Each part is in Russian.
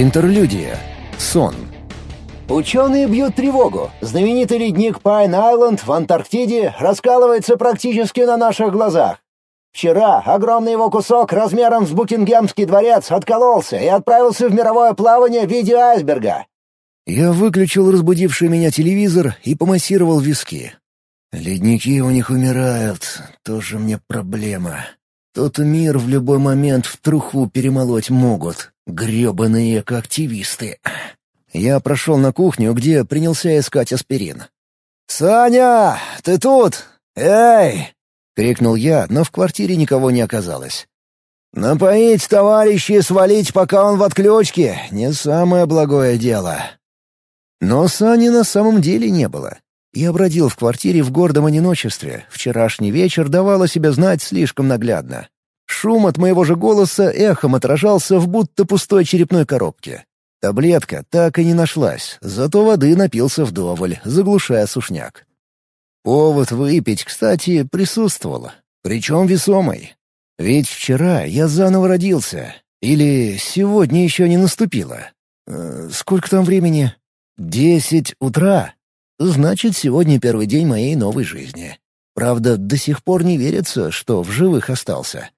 Интерлюдия. Сон. Ученые бьют тревогу. Знаменитый ледник Пайн-Айленд в Антарктиде раскалывается практически на наших глазах. Вчера огромный его кусок размером с Букингемский дворец откололся и отправился в мировое плавание в виде айсберга. Я выключил разбудивший меня телевизор и помассировал виски. Ледники у них умирают, тоже мне проблема. Тот мир в любой момент в труху перемолоть могут. грёбаные активисты. Я прошел на кухню, где принялся искать аспирин. «Саня, ты тут? Эй!» — крикнул я, но в квартире никого не оказалось. «Напоить товарища и свалить, пока он в отключке — не самое благое дело». Но Сани на самом деле не было. Я бродил в квартире в гордом одиночестве. Вчерашний вечер давал о себе знать слишком наглядно. Шум от моего же голоса эхом отражался в будто пустой черепной коробке. Таблетка так и не нашлась, зато воды напился вдоволь, заглушая сушняк. Повод выпить, кстати, присутствовал, причем весомый. Ведь вчера я заново родился. Или сегодня еще не наступило. Э, сколько там времени? Десять утра. Значит, сегодня первый день моей новой жизни. Правда, до сих пор не верится, что в живых остался.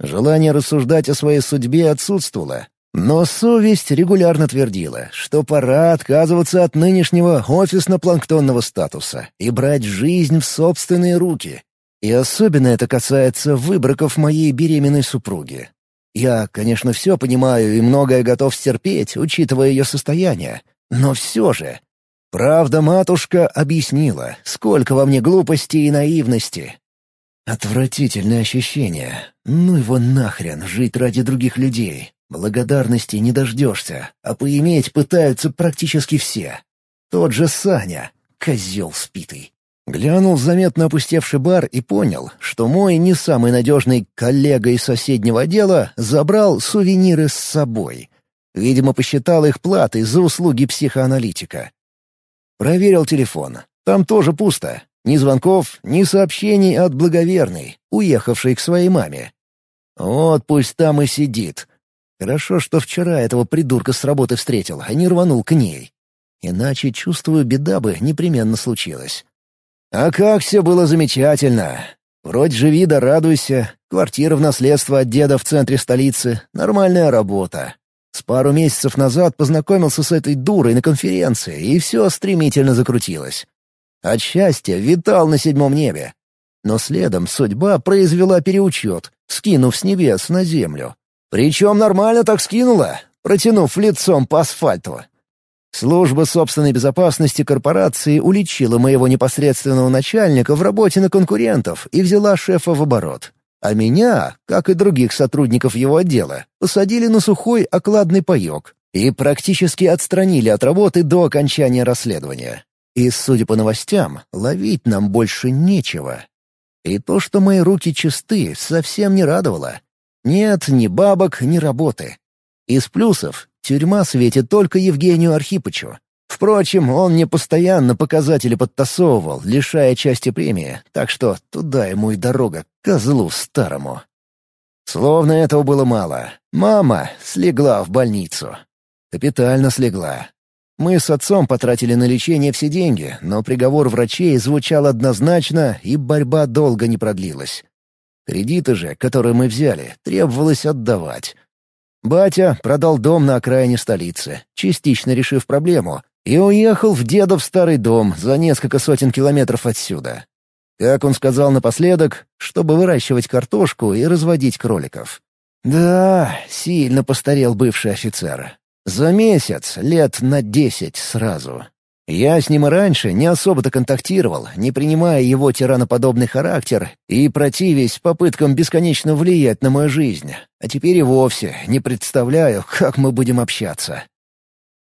Желание рассуждать о своей судьбе отсутствовало, но совесть регулярно твердила, что пора отказываться от нынешнего офисно-планктонного статуса и брать жизнь в собственные руки. И особенно это касается выбраков моей беременной супруги. Я, конечно, все понимаю и многое готов стерпеть, учитывая ее состояние, но все же Правда, матушка объяснила, сколько во мне глупости и наивности. Отвратительное ощущение. Ну его нахрен жить ради других людей. Благодарности не дождешься, а поиметь пытаются практически все. Тот же Саня, козел спитый. Глянул заметно опустевший бар и понял, что мой не самый надежный коллега из соседнего отдела забрал сувениры с собой. Видимо, посчитал их платой за услуги психоаналитика. Проверил телефон. Там тоже пусто. Ни звонков, ни сообщений от благоверной, уехавшей к своей маме. Вот пусть там и сидит. Хорошо, что вчера этого придурка с работы встретил, а не рванул к ней. Иначе, чувствую, беда бы непременно случилась. А как все было замечательно. Вроде живи да радуйся, квартира в наследство от деда в центре столицы, нормальная работа. С пару месяцев назад познакомился с этой дурой на конференции, и все стремительно закрутилось. От счастья витал на седьмом небе. Но следом судьба произвела переучет, скинув с небес на землю. Причем нормально так скинула, протянув лицом по асфальту. Служба собственной безопасности корпорации уличила моего непосредственного начальника в работе на конкурентов и взяла шефа в оборот. А меня, как и других сотрудников его отдела, посадили на сухой окладный паёк и практически отстранили от работы до окончания расследования. И, судя по новостям, ловить нам больше нечего. И то, что мои руки чисты, совсем не радовало. Нет ни бабок, ни работы. Из плюсов — тюрьма светит только Евгению Архипычу, Впрочем, он мне постоянно показатели подтасовывал, лишая части премии, так что туда ему и дорога, козлу старому. Словно этого было мало. Мама слегла в больницу. Капитально слегла. Мы с отцом потратили на лечение все деньги, но приговор врачей звучал однозначно, и борьба долго не продлилась. Кредиты же, которые мы взяли, требовалось отдавать. Батя продал дом на окраине столицы, частично решив проблему, и уехал в дедов старый дом за несколько сотен километров отсюда. Как он сказал напоследок, чтобы выращивать картошку и разводить кроликов. Да, сильно постарел бывший офицер. За месяц, лет на десять сразу. Я с ним и раньше не особо-то контактировал, не принимая его тираноподобный характер и противясь попыткам бесконечно влиять на мою жизнь. А теперь и вовсе не представляю, как мы будем общаться.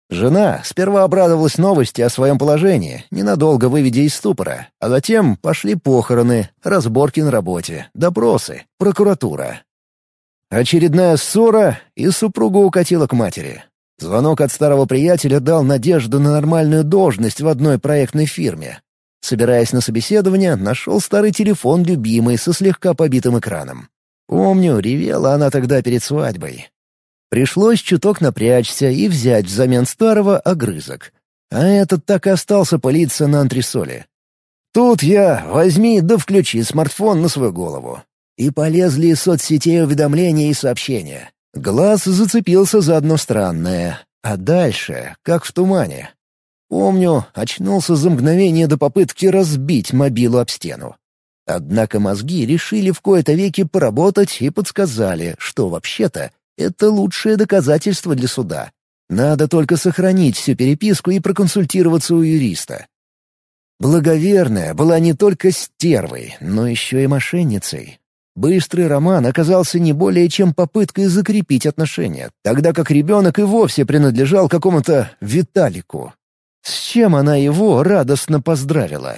Жена сперва обрадовалась новости о своем положении, ненадолго выведя из ступора, а затем пошли похороны, разборки на работе, допросы, прокуратура. Очередная ссора, и супруга укатила к матери. Звонок от старого приятеля дал надежду на нормальную должность в одной проектной фирме. Собираясь на собеседование, нашел старый телефон любимый со слегка побитым экраном. Помню, ревела она тогда перед свадьбой. Пришлось чуток напрячься и взять взамен старого огрызок. А этот так и остался пылиться на антресоле. Тут я возьми да включи смартфон на свою голову. И полезли из соцсетей уведомления и сообщения. Глаз зацепился за одно странное, а дальше, как в тумане. Помню, очнулся за мгновение до попытки разбить мобилу об стену. Однако мозги решили в кои-то веки поработать и подсказали, что вообще-то это лучшее доказательство для суда. Надо только сохранить всю переписку и проконсультироваться у юриста. Благоверная была не только стервой, но еще и мошенницей. Быстрый роман оказался не более чем попыткой закрепить отношения, тогда как ребенок и вовсе принадлежал какому-то Виталику. С чем она его радостно поздравила.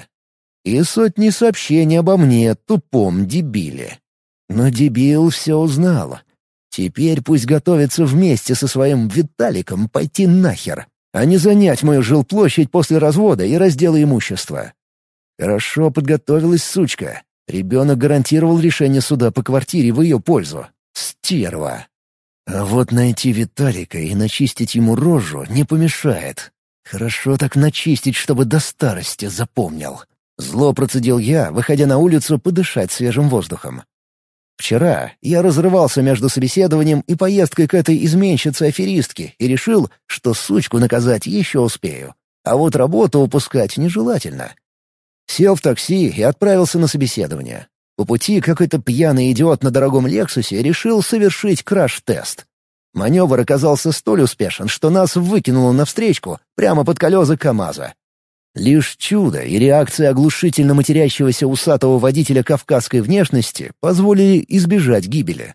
И сотни сообщений обо мне, тупом дебиле. Но дебил все узнал. Теперь пусть готовится вместе со своим Виталиком пойти нахер, а не занять мою жилплощадь после развода и раздела имущества. Хорошо подготовилась сучка. Ребенок гарантировал решение суда по квартире в ее пользу. Стерва. А вот найти Виталика и начистить ему рожу не помешает. Хорошо так начистить, чтобы до старости запомнил. Зло процедил я, выходя на улицу подышать свежим воздухом. Вчера я разрывался между собеседованием и поездкой к этой изменщице-аферистке и решил, что сучку наказать еще успею. А вот работу упускать нежелательно. Сел в такси и отправился на собеседование. По пути какой-то пьяный идиот на дорогом «Лексусе» решил совершить краш-тест. Маневр оказался столь успешен, что нас выкинуло навстречку прямо под колеса КамАЗа. Лишь чудо и реакция оглушительно матерящегося усатого водителя кавказской внешности позволили избежать гибели.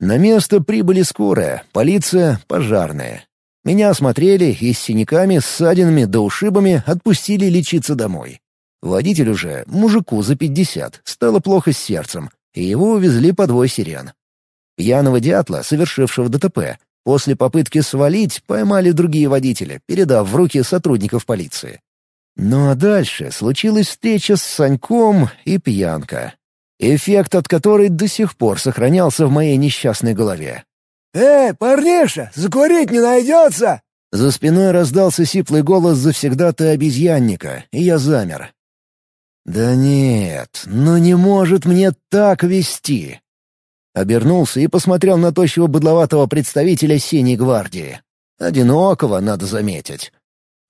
На место прибыли скорая, полиция, пожарная. Меня осмотрели и с синяками, ссадинами да ушибами отпустили лечиться домой. Водитель уже, мужику за пятьдесят, стало плохо с сердцем, и его увезли по двое сирен. Пьяного дятла, совершившего ДТП, после попытки свалить поймали другие водители, передав в руки сотрудников полиции. Ну а дальше случилась встреча с Саньком и пьянка. Эффект от которой до сих пор сохранялся в моей несчастной голове. «Эй, парниша, закурить не найдется?» За спиной раздался сиплый голос завсегда-то обезьянника, и я замер. «Да нет, ну не может мне так вести!» Обернулся и посмотрел на тощего быдловатого представителя Синей гвардии. Одинокого, надо заметить.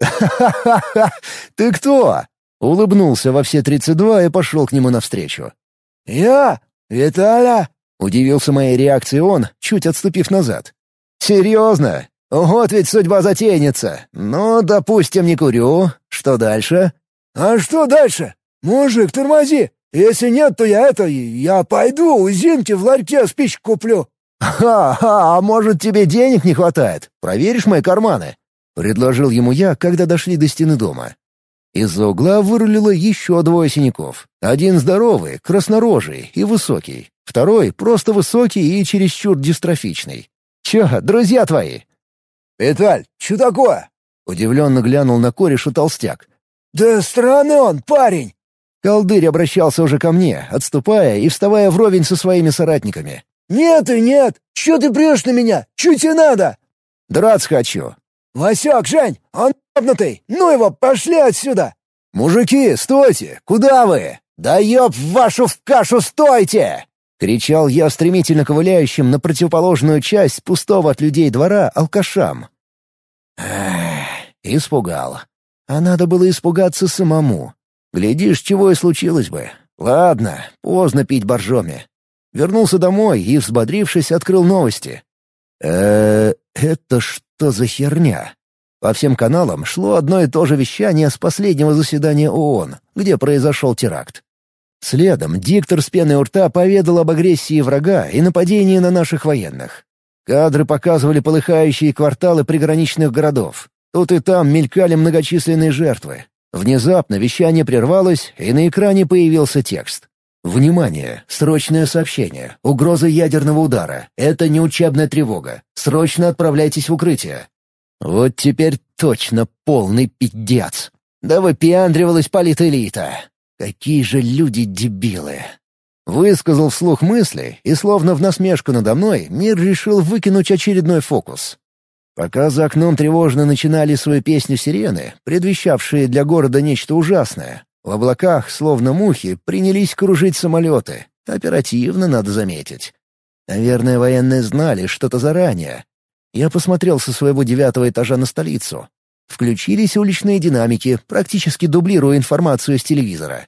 «Ха-ха-ха! Ты кто?» Улыбнулся во все тридцать два и пошел к нему навстречу. «Я? Виталя?» — удивился моей реакцией он, чуть отступив назад. «Серьезно? Вот ведь судьба затейница. Ну, допустим, не курю. Что дальше?» «А что дальше? Мужик, тормози. Если нет, то я это... Я пойду у Зинки в ларьке спичку куплю». «Ха-ха, а может, тебе денег не хватает? Проверишь мои карманы?» — предложил ему я, когда дошли до стены дома. Из-за угла вырулило еще двое синяков. Один здоровый, краснорожий и высокий. Второй просто высокий и чересчур дистрофичный. «Че, друзья твои?» «Виталь, что такое?» — удивленно глянул на корешу толстяк. «Да странный он, парень!» Колдырь обращался уже ко мне, отступая и вставая вровень со своими соратниками. «Нет и нет! Че ты прешь на меня? Чуть и надо!» «Драться хочу!» «Васек, Жень, он ебнутый! Ну его, пошли отсюда!» «Мужики, стойте! Куда вы? Да ёб вашу в кашу, стойте!» — кричал я стремительно ковыляющим на противоположную часть пустого от людей двора алкашам. Эх, испугал. А надо было испугаться самому. Глядишь, чего и случилось бы. Ладно, поздно пить боржоми. Вернулся домой и, взбодрившись, открыл новости. э это что за херня? По всем каналам шло одно и то же вещание с последнего заседания ООН, где произошел теракт. Следом диктор с пеной у рта поведал об агрессии врага и нападении на наших военных. Кадры показывали полыхающие кварталы приграничных городов. Тут и там мелькали многочисленные жертвы. Внезапно вещание прервалось, и на экране появился текст. Внимание! Срочное сообщение. Угроза ядерного удара. Это не учебная тревога. Срочно отправляйтесь в укрытие. Вот теперь точно полный пиздец. Да выпендривалась политэлита. Какие же люди дебилы. Высказал вслух мысли, и словно в насмешку надо мной, мир решил выкинуть очередной фокус. Пока за окном тревожно начинали свою песню сирены, предвещавшие для города нечто ужасное, в облаках, словно мухи, принялись кружить самолеты. Оперативно, надо заметить. Наверное, военные знали что-то заранее. Я посмотрел со своего девятого этажа на столицу. Включились уличные динамики, практически дублируя информацию с телевизора.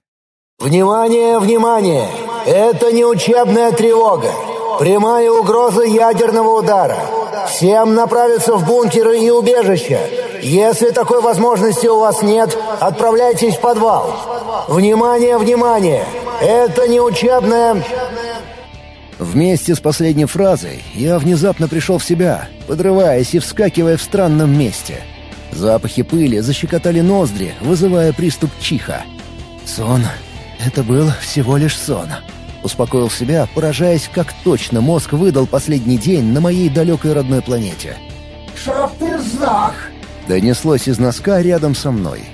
«Внимание, внимание! Это не учебная тревога. Прямая угроза ядерного удара. Всем направиться в бункеры и убежища. Если такой возможности у вас нет, отправляйтесь в подвал. Внимание, внимание! Это не учебная...» Вместе с последней фразой я внезапно пришел в себя, подрываясь и вскакивая в странном месте. Запахи пыли защекотали ноздри, вызывая приступ чиха. «Сон. Это был всего лишь сон». Успокоил себя, поражаясь, как точно мозг выдал последний день на моей далекой родной планете. «Шафтырзах!» Донеслось из носка рядом со мной.